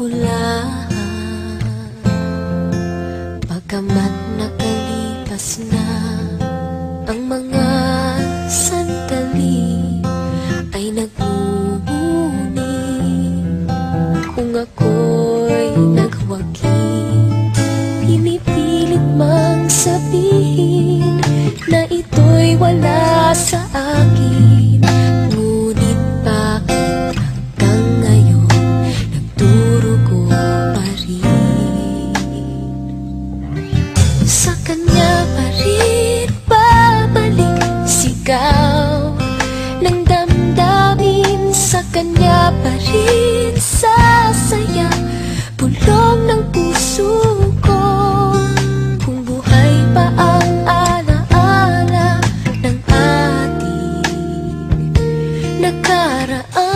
ulan Pagkamat う。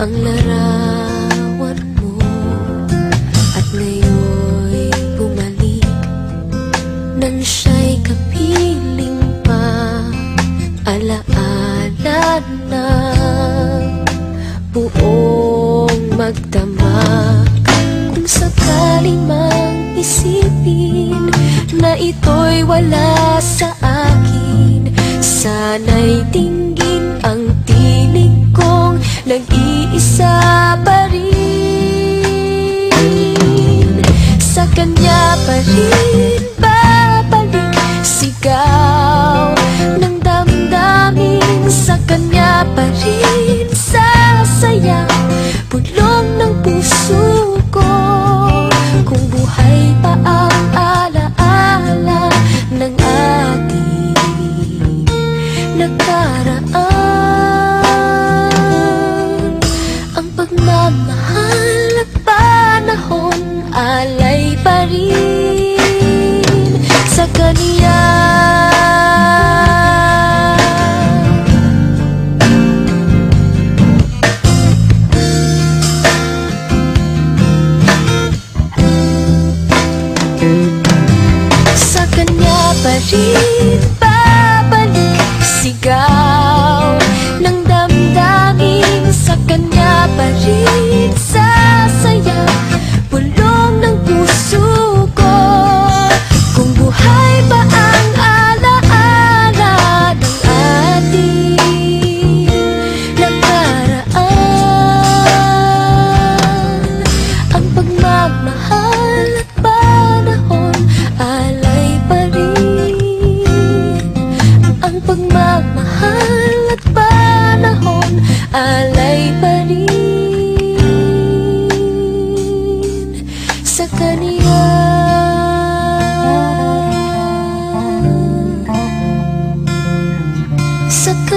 ang larawan mo. At ngayon'y bumalik Nang siya'y kapiling pa Alaala na. Buong magdamag Kung sakaling mang isipin Na ito'y wala sa akin Sana'y tingin Babalik, babalik Sigaw ng damdamin. Sa kanya pa rin Sasayaw Pulong ng puso ko. Kung buhay pa ang alaala Ng ating nakaraan Ang pagmamahal at panahon alaala पशी Suck